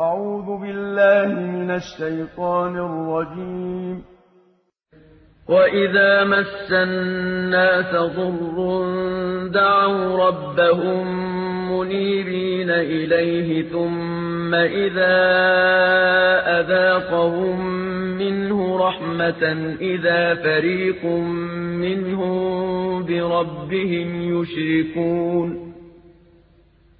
أعوذ بالله من الشيطان الرجيم. وإذا مس الناس ضر دعوا ربهم منيبين إليه ثم إذا أذاقهم منه رحمة إذا فريق منهم بربهم يشركون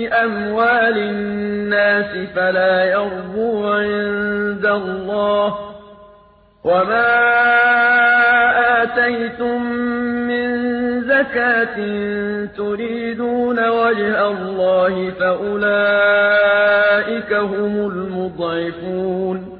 في أموال الناس فلا يربو عند الله وما آتيتم من زكاة تريدون وجه الله فأولئك هم المضعفون